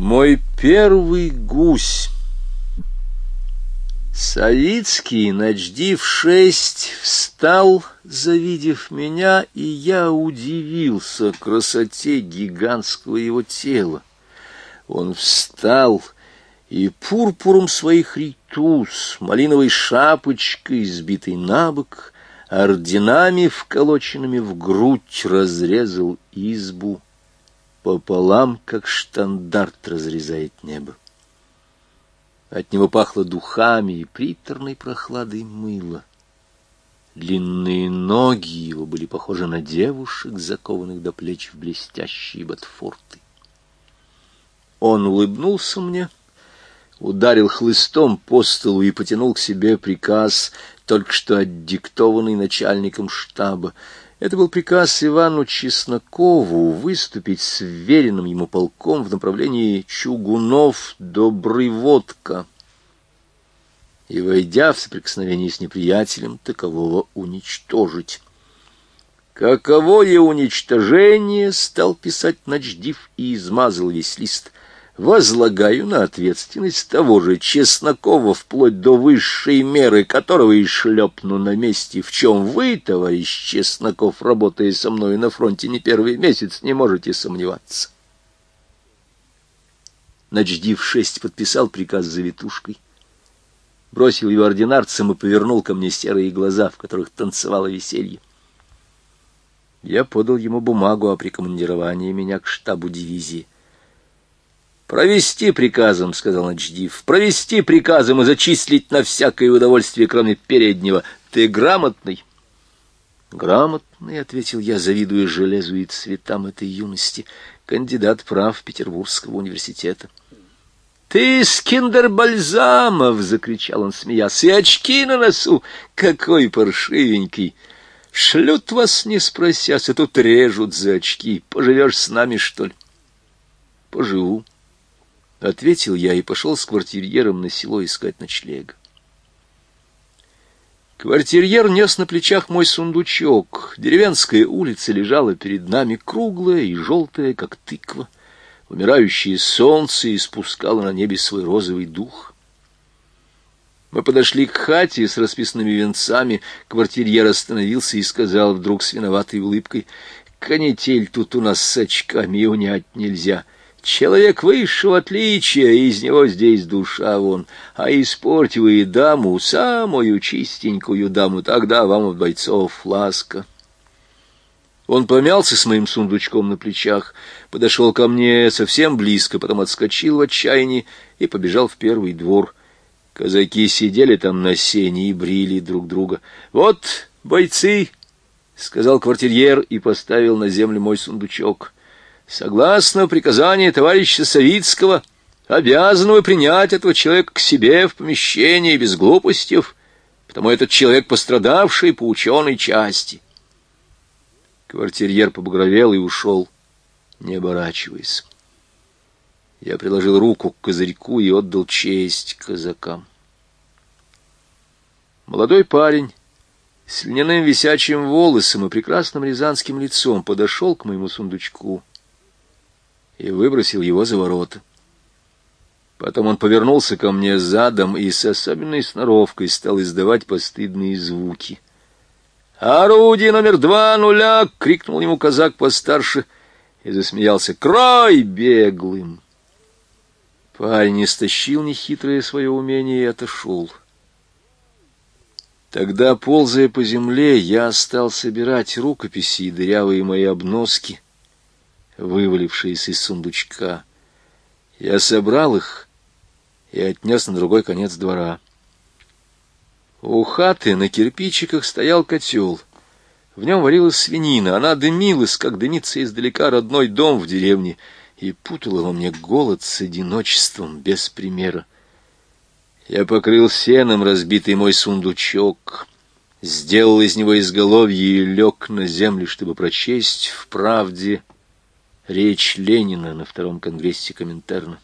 Мой первый гусь. Савицкий, начдив шесть, встал, завидев меня, и я удивился красоте гигантского его тела. Он встал и пурпуром своих ритус, малиновой шапочкой, сбитой на бок, орденами, вколоченными в грудь, разрезал избу пополам, как штандарт разрезает небо. От него пахло духами и приторной прохладой мыла. Длинные ноги его были похожи на девушек, закованных до плеч в блестящие ботфорты. Он улыбнулся мне, ударил хлыстом по столу и потянул к себе приказ, только что отдиктованный начальником штаба. Это был приказ Ивану Чеснокову выступить с веренным ему полком в направлении Чугунов Добрый Водка и, войдя в соприкосновение с неприятелем, такового уничтожить. Каковое уничтожение стал писать Ночдив и измазал весь лист возлагаю на ответственность того же Чеснокова вплоть до высшей меры, которого и шлепну на месте, в чем вы, товарищ Чесноков, работая со мной на фронте не первый месяц, не можете сомневаться. Начдив шесть подписал приказ за ветушкой, бросил его ординарцем и повернул ко мне серые глаза, в которых танцевало веселье. Я подал ему бумагу о прикомандировании меня к штабу дивизии. «Провести приказом», — сказал Начдив, — «провести приказом и зачислить на всякое удовольствие, кроме переднего. Ты грамотный?» «Грамотный», — ответил я, завидуя железу и цветам этой юности, кандидат прав Петербургского университета. «Ты скиндер-бальзамов!» — закричал он, смеясь, — «и очки на носу! Какой паршивенький! Шлют вас, не спросясь, а тут режут за очки. Поживешь с нами, что ли?» «Поживу», — ответил я и пошел с квартирьером на село искать ночлега. Квартирьер нес на плечах мой сундучок. Деревенская улица лежала перед нами круглая и желтая, как тыква. Умирающее солнце испускало на небе свой розовый дух. Мы подошли к хате с расписанными венцами. Квартирьер остановился и сказал вдруг с виноватой улыбкой, «Канитель тут у нас с очками, унять нельзя». Человек высшего отличия, из него здесь душа вон, а испортив и даму, самую чистенькую даму, тогда вам от бойцов ласка. Он помялся с моим сундучком на плечах, подошел ко мне совсем близко, потом отскочил в отчаянии и побежал в первый двор. Казаки сидели там на сене и брили друг друга. «Вот, бойцы!» — сказал квартирьер и поставил на землю мой сундучок — Согласно приказанию товарища Савицкого, обязаны вы принять этого человека к себе в помещение без глупостей, потому этот человек пострадавший по ученой части. Квартирьер побагровел и ушел, не оборачиваясь. Я приложил руку к козырьку и отдал честь казакам. Молодой парень с льняным висячим волосом и прекрасным рязанским лицом подошел к моему сундучку и выбросил его за ворота. Потом он повернулся ко мне задом и с особенной сноровкой стал издавать постыдные звуки. «Орудие номер два нуля!» — крикнул ему казак постарше и засмеялся. «Крой беглым!» Парень истощил нехитрое свое умение и отошел. Тогда, ползая по земле, я стал собирать рукописи и дырявые мои обноски — вывалившиеся из сундучка. Я собрал их и отнес на другой конец двора. У хаты на кирпичиках стоял котел. В нем варилась свинина, она дымилась, как дымится издалека родной дом в деревне, и путала во мне голод с одиночеством без примера. Я покрыл сеном разбитый мой сундучок, сделал из него изголовье и лег на землю, чтобы прочесть в правде речь Ленина на втором конгрессе Коминтерна.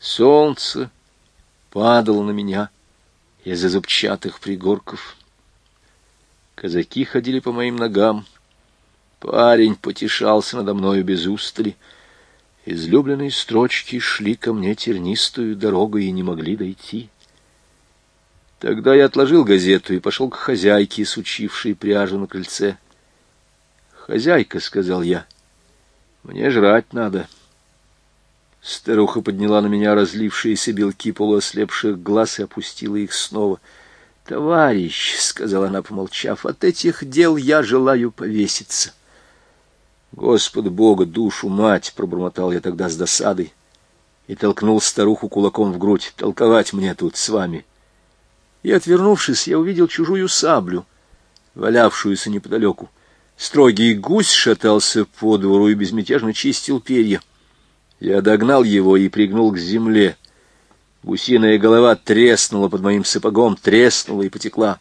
Солнце падало на меня из-за зубчатых пригорков. Казаки ходили по моим ногам. Парень потешался надо мною без устали. Излюбленные строчки шли ко мне тернистую дорогой и не могли дойти. Тогда я отложил газету и пошел к хозяйке, сучившей пряжу на крыльце. «Хозяйка», — сказал я, — «мне жрать надо». Старуха подняла на меня разлившиеся белки полуослепших глаз и опустила их снова. «Товарищ», — сказала она, помолчав, — «от этих дел я желаю повеситься». «Господа Бога, душу мать!» — пробормотал я тогда с досадой и толкнул старуху кулаком в грудь. «Толковать мне тут с вами!» И, отвернувшись, я увидел чужую саблю, валявшуюся неподалеку. Строгий гусь шатался по двору и безмятежно чистил перья. Я догнал его и пригнул к земле. Гусиная голова треснула под моим сапогом, треснула и потекла.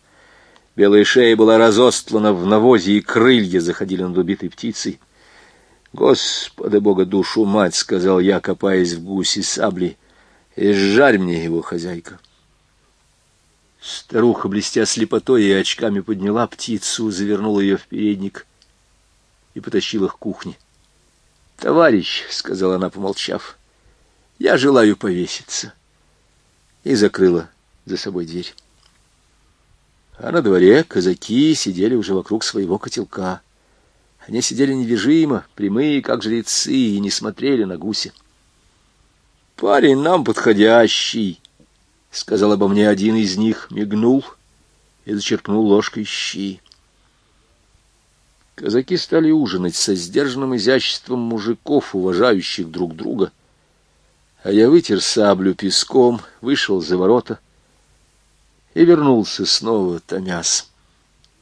Белая шея была разостлана в навозе, и крылья заходили над убитой птицей. «Господи Бога, душу мать!» — сказал я, копаясь в гуси сабли. «Изжарь мне его, хозяйка!» Старуха, блестя слепотой и очками, подняла птицу, завернула ее в передник и потащила к кухне. «Товарищ», — сказала она, помолчав, — «я желаю повеситься». И закрыла за собой дверь. А на дворе казаки сидели уже вокруг своего котелка. Они сидели недвижимо, прямые, как жрецы, и не смотрели на гуся. «Парень нам подходящий», — сказал обо мне один из них, мигнул и зачерпнул ложкой щи. Казаки стали ужинать со сдержанным изяществом мужиков, уважающих друг друга. А я вытер саблю песком, вышел за ворота и вернулся снова, томясь.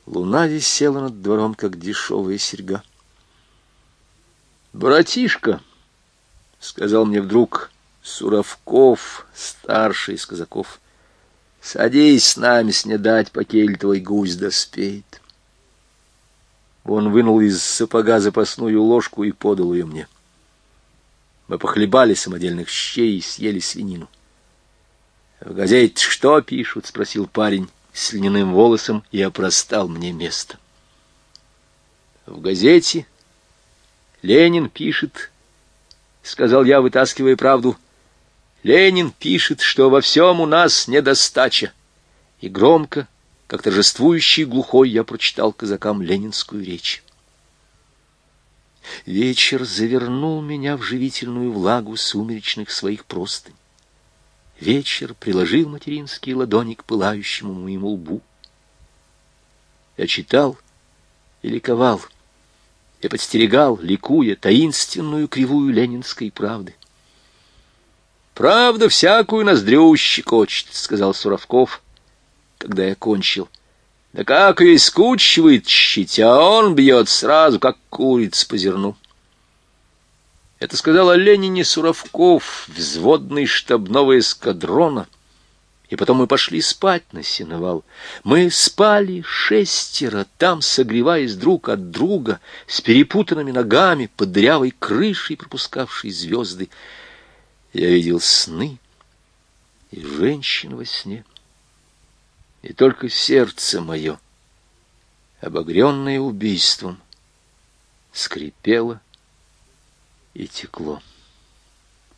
Луна висела над двором, как дешевая серьга. «Братишка!» — сказал мне вдруг Суровков, старший из казаков. «Садись с нами снедать, покель твой гусь доспеет». Он вынул из сапога запасную ложку и подал ее мне. Мы похлебали самодельных щей и съели свинину. — В газете что пишут? — спросил парень с льняным волосом и опростал мне место. В газете Ленин пишет, — сказал я, вытаскивая правду, — Ленин пишет, что во всем у нас недостача. И громко, как торжествующий глухой, я прочитал казакам ленинскую речь. Вечер завернул меня в живительную влагу сумеречных своих простынь. Вечер приложил материнские ладони к пылающему моему лбу. Я читал и ликовал. Я подстерегал, ликуя, таинственную кривую ленинской правды. «Правда всякую ноздрю щекочет», — сказал Суровков, когда я кончил. «Да как ее скучивает щить, а он бьет сразу, как курица по зерну». Это сказал о Ленине Суровков, взводный штабного эскадрона. И потом мы пошли спать на сеновал. Мы спали шестеро, там согреваясь друг от друга, с перепутанными ногами, под дырявой крышей, пропускавшей звезды. Я видел сны и женщин во сне. И только сердце мое, обогренное убийством, скрипело и текло.